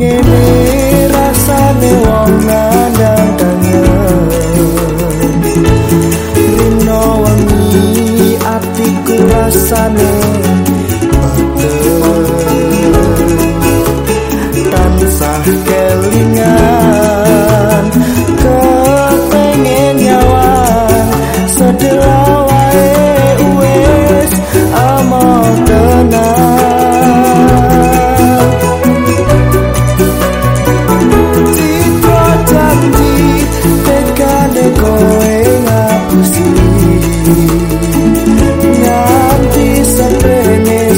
ngene rasane wong nandang tangan rino wangi atiku rasane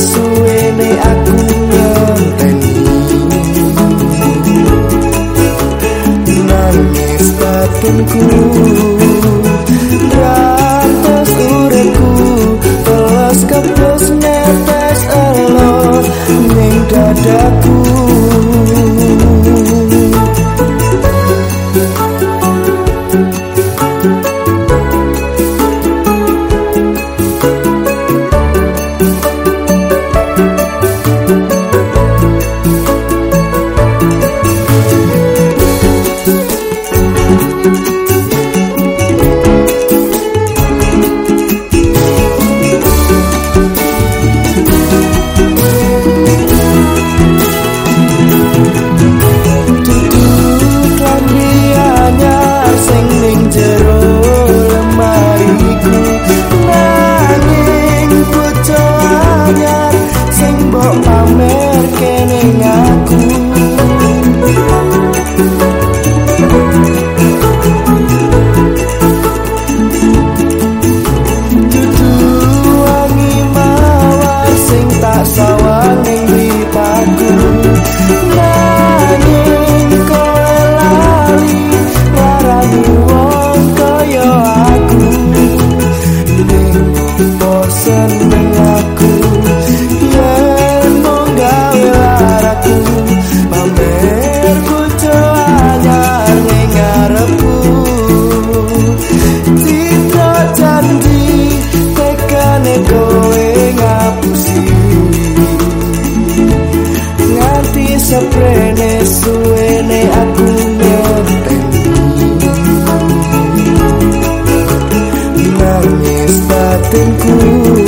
so tempo